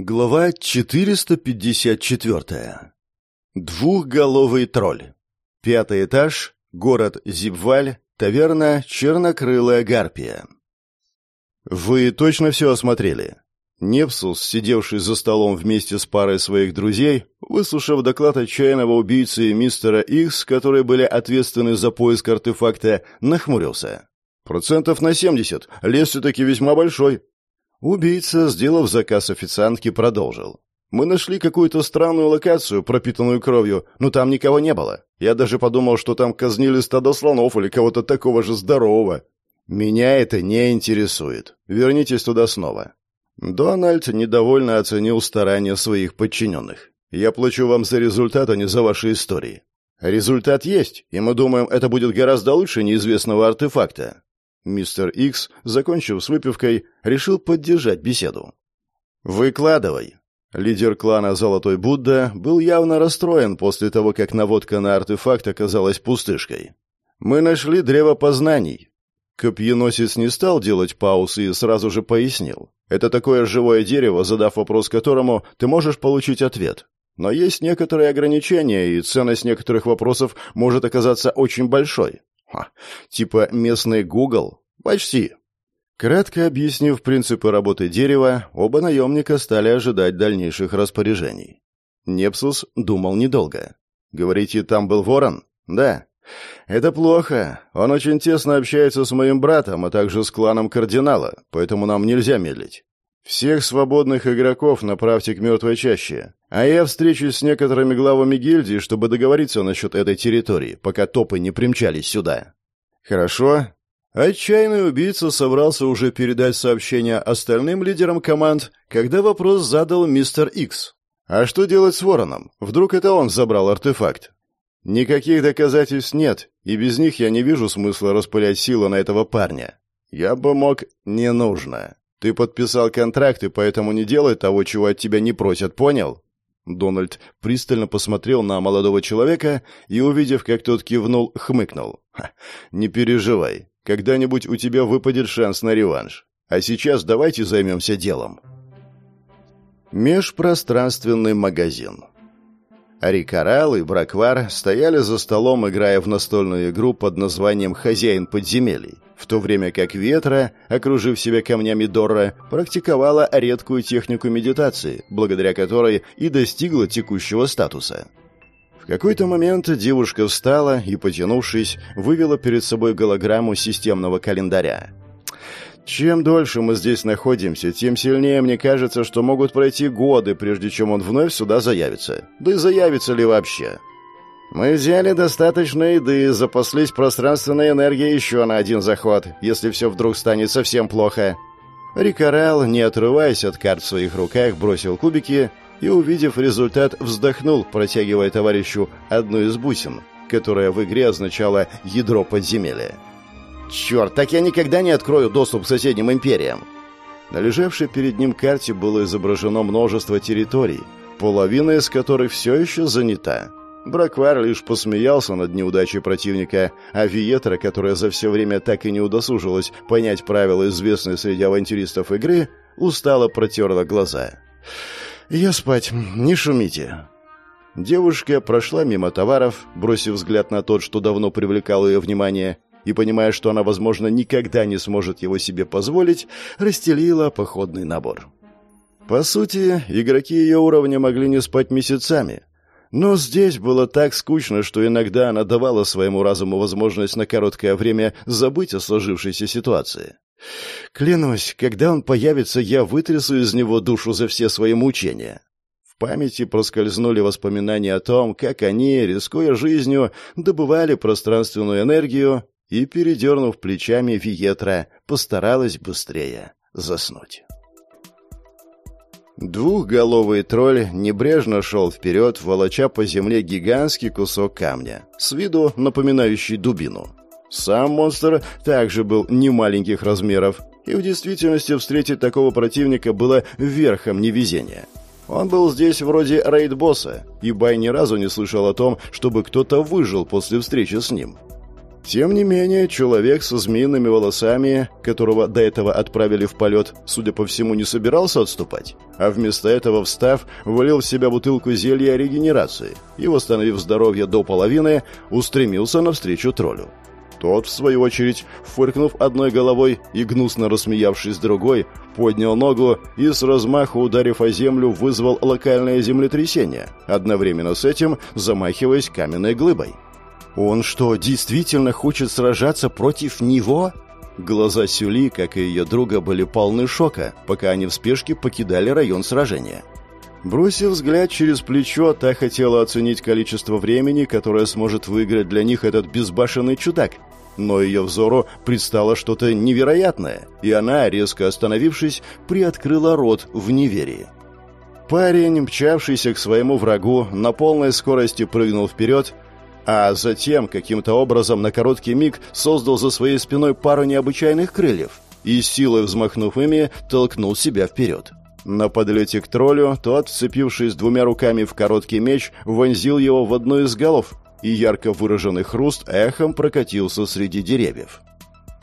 Глава 454. Двухголовый тролль. Пятый этаж, город Зибваль, таверна «Чернокрылая гарпия». «Вы точно все осмотрели?» Непсус, сидевший за столом вместе с парой своих друзей, выслушав доклад отчаянного убийцы мистера Икс, которые были ответственны за поиск артефакта, нахмурился. «Процентов на семьдесят. Лес все-таки весьма большой. Убийца, сделав заказ официантки, продолжил. «Мы нашли какую-то странную локацию, пропитанную кровью, но там никого не было. Я даже подумал, что там казнили стадо слонов или кого-то такого же здорового. Меня это не интересует. Вернитесь туда снова». Дональд недовольно оценил старания своих подчиненных. «Я плачу вам за результат, а не за ваши истории. Результат есть, и мы думаем, это будет гораздо лучше неизвестного артефакта. Мистер Икс, закончив с выпивкой, решил поддержать беседу. «Выкладывай». Лидер клана «Золотой Будда» был явно расстроен после того, как наводка на артефакт оказалась пустышкой. «Мы нашли древо познаний». Копьеносец не стал делать пауз и сразу же пояснил. «Это такое живое дерево, задав вопрос которому, ты можешь получить ответ. Но есть некоторые ограничения, и ценность некоторых вопросов может оказаться очень большой. Ха, типа местный Google? Почти. Кратко объяснив принципы работы дерева, оба наемника стали ожидать дальнейших распоряжений. Непсус думал недолго. «Говорите, там был ворон?» «Да». «Это плохо. Он очень тесно общается с моим братом, а также с кланом кардинала, поэтому нам нельзя медлить. Всех свободных игроков направьте к мертвой чаще. А я встречусь с некоторыми главами гильдии, чтобы договориться насчет этой территории, пока топы не примчались сюда. Хорошо. Отчаянный убийца собрался уже передать сообщение остальным лидерам команд, когда вопрос задал мистер Икс. А что делать с Вороном? Вдруг это он забрал артефакт? Никаких доказательств нет, и без них я не вижу смысла распылять силу на этого парня. Я бы мог... Не нужно. Ты подписал контракт, и поэтому не делай того, чего от тебя не просят, понял? Дональд пристально посмотрел на молодого человека и, увидев, как тот кивнул, хмыкнул. «Не переживай. Когда-нибудь у тебя выпадет шанс на реванш. А сейчас давайте займемся делом». Межпространственный магазин. Рикарал и Браквар стояли за столом, играя в настольную игру под названием «Хозяин подземелий», в то время как Ветра, окружив себя камнями Дорра, практиковала редкую технику медитации, благодаря которой и достигла текущего статуса. В какой-то момент девушка встала и, потянувшись, вывела перед собой голограмму системного календаря. Чем дольше мы здесь находимся, тем сильнее мне кажется, что могут пройти годы, прежде чем он вновь сюда заявится. Да и заявится ли вообще? Мы взяли достаточно еды и запаслись пространственной энергией еще на один заход, если все вдруг станет совсем плохо. Рикарел, не отрываясь от карт в своих руках, бросил кубики и, увидев результат, вздохнул, протягивая товарищу одну из бусин, которая в игре означала «ядро подземелья». «Черт, так я никогда не открою доступ к соседним империям!» На лежавшей перед ним карте было изображено множество территорий, половина из которых все еще занята. Браквар лишь посмеялся над неудачей противника, а Виетра, которая за все время так и не удосужилась понять правила, известные среди авантюристов игры, устало протерла глаза. «Я спать, не шумите». Девушка прошла мимо товаров, бросив взгляд на тот, что давно привлекал ее внимание, и, понимая, что она, возможно, никогда не сможет его себе позволить, расстелила походный набор. По сути, игроки ее уровня могли не спать месяцами, но здесь было так скучно, что иногда она давала своему разуму возможность на короткое время забыть о сложившейся ситуации. Клянусь, когда он появится, я вытрясу из него душу за все свои мучения. В памяти проскользнули воспоминания о том, как они, рискуя жизнью, добывали пространственную энергию и, передернув плечами Виетра, постаралась быстрее заснуть. Двухголовый тролль небрежно шел вперед, волоча по земле гигантский кусок камня, с виду напоминающий дубину. Сам монстр также был немаленьких размеров, и в действительности встретить такого противника было верхом невезения. Он был здесь вроде рейд-босса, и Бай ни разу не слышал о том, чтобы кто-то выжил после встречи с ним. Тем не менее, человек со змеиными волосами, которого до этого отправили в полет, судя по всему, не собирался отступать, а вместо этого, встав, вылил в себя бутылку зелья регенерации и, восстановив здоровье до половины, устремился навстречу троллю. Тот, в свою очередь, фыркнув одной головой и гнусно рассмеявшись другой, поднял ногу и с размаху ударив о землю вызвал локальное землетрясение, одновременно с этим замахиваясь каменной глыбой. Он что, действительно хочет сражаться против него? Глаза Сюли, как и ее друга, были полны шока, пока они в спешке покидали район сражения. Бросив взгляд через плечо, та хотела оценить количество времени, которое сможет выиграть для них этот безбашенный чудак. Но ее взору предстало что-то невероятное, и она, резко остановившись, приоткрыла рот в неверии. Парень, мчавшийся к своему врагу, на полной скорости прыгнул вперед, а затем каким-то образом на короткий миг создал за своей спиной пару необычайных крыльев и, силой взмахнув ими, толкнул себя вперед. На подлете к троллю тот, вцепившись двумя руками в короткий меч, вонзил его в одну из голов, и ярко выраженный хруст эхом прокатился среди деревьев.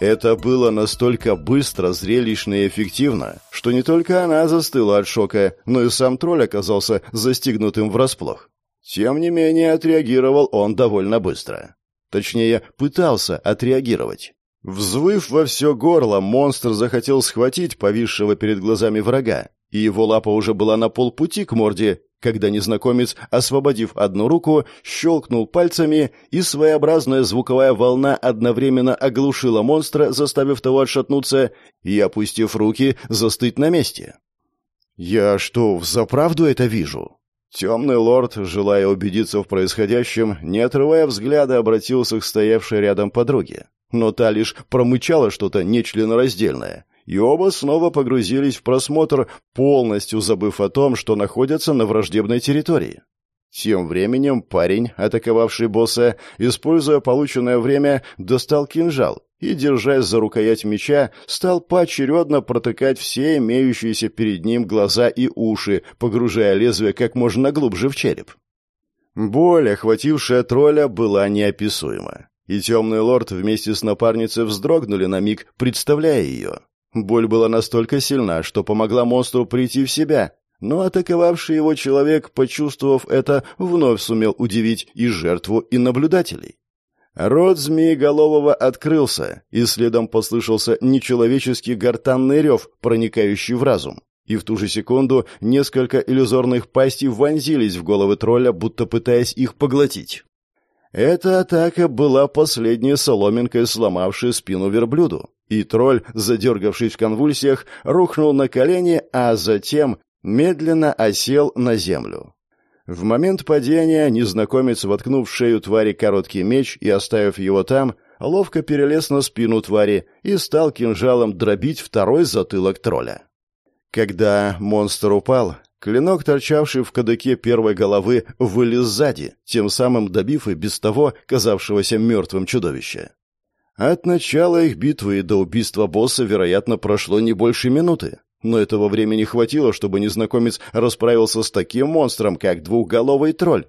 Это было настолько быстро, зрелищно и эффективно, что не только она застыла от шока, но и сам тролль оказался застигнутым врасплох. Тем не менее, отреагировал он довольно быстро. Точнее, пытался отреагировать. Взвыв во все горло, монстр захотел схватить повисшего перед глазами врага, и его лапа уже была на полпути к морде, когда незнакомец, освободив одну руку, щелкнул пальцами, и своеобразная звуковая волна одновременно оглушила монстра, заставив того отшатнуться и, опустив руки, застыть на месте. «Я что, взаправду это вижу?» Темный лорд, желая убедиться в происходящем, не отрывая взгляда, обратился к стоявшей рядом подруге. Но та лишь промычала что-то нечленораздельное, и оба снова погрузились в просмотр, полностью забыв о том, что находятся на враждебной территории. Тем временем парень, атаковавший босса, используя полученное время, достал кинжал и, держась за рукоять меча, стал поочередно протыкать все имеющиеся перед ним глаза и уши, погружая лезвие как можно глубже в череп. Боль, охватившая тролля, была неописуема. И темный лорд вместе с напарницей вздрогнули на миг, представляя ее. Боль была настолько сильна, что помогла монстру прийти в себя, но атаковавший его человек, почувствовав это, вновь сумел удивить и жертву, и наблюдателей. Рот змееголового открылся, и следом послышался нечеловеческий гортанный рев, проникающий в разум. И в ту же секунду несколько иллюзорных пастей вонзились в головы тролля, будто пытаясь их поглотить. Эта атака была последней соломинкой, сломавшей спину верблюду. И тролль, задергавшись в конвульсиях, рухнул на колени, а затем медленно осел на землю. В момент падения незнакомец, воткнув в шею твари короткий меч и оставив его там, ловко перелез на спину твари и стал кинжалом дробить второй затылок тролля. Когда монстр упал, клинок, торчавший в кадыке первой головы, вылез сзади, тем самым добив и без того казавшегося мертвым чудовища. От начала их битвы до убийства босса, вероятно, прошло не больше минуты но этого времени хватило, чтобы незнакомец расправился с таким монстром, как двухголовый тролль.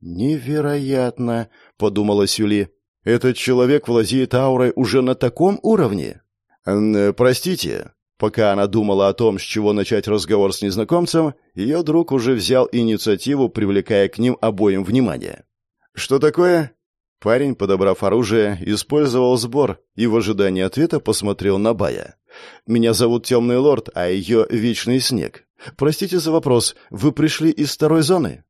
«Невероятно!» — подумала Сюли. «Этот человек владеет аурой уже на таком уровне?» э, «Простите». Пока она думала о том, с чего начать разговор с незнакомцем, ее друг уже взял инициативу, привлекая к ним обоим внимание. «Что такое?» Парень, подобрав оружие, использовал сбор и в ожидании ответа посмотрел на Бая. Меня зовут Темный Лорд, а ее Вечный Снег. Простите за вопрос, вы пришли из второй зоны?»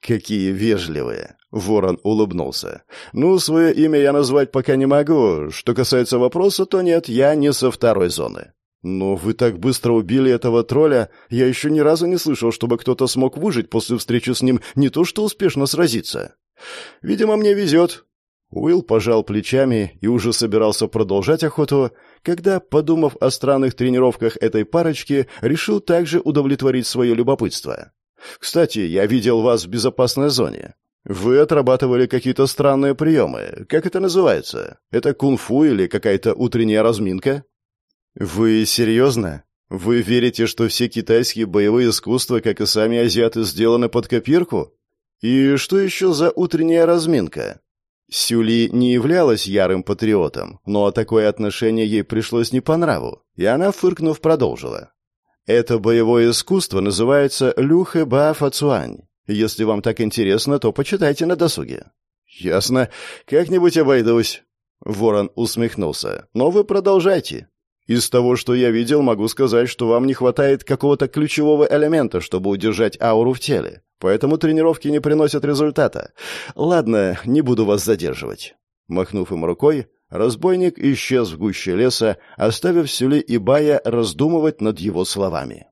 «Какие вежливые!» — Ворон улыбнулся. «Ну, свое имя я назвать пока не могу. Что касается вопроса, то нет, я не со второй зоны». «Но вы так быстро убили этого тролля, я еще ни разу не слышал, чтобы кто-то смог выжить после встречи с ним, не то что успешно сразиться». «Видимо, мне везет». Уилл пожал плечами и уже собирался продолжать охоту, когда, подумав о странных тренировках этой парочки, решил также удовлетворить свое любопытство. «Кстати, я видел вас в безопасной зоне. Вы отрабатывали какие-то странные приемы. Как это называется? Это кунг-фу или какая-то утренняя разминка?» «Вы серьезно? Вы верите, что все китайские боевые искусства, как и сами азиаты, сделаны под копирку? И что еще за утренняя разминка?» Сюли не являлась ярым патриотом, но такое отношение ей пришлось не по нраву, и она, фыркнув, продолжила. «Это боевое искусство называется люхэ ба. Если вам так интересно, то почитайте на досуге». «Ясно. Как-нибудь обойдусь». Ворон усмехнулся. «Но вы продолжайте. Из того, что я видел, могу сказать, что вам не хватает какого-то ключевого элемента, чтобы удержать ауру в теле. Поэтому тренировки не приносят результата. Ладно, не буду вас задерживать». Махнув им рукой, разбойник исчез в гуще леса, оставив Сюли и Бая раздумывать над его словами.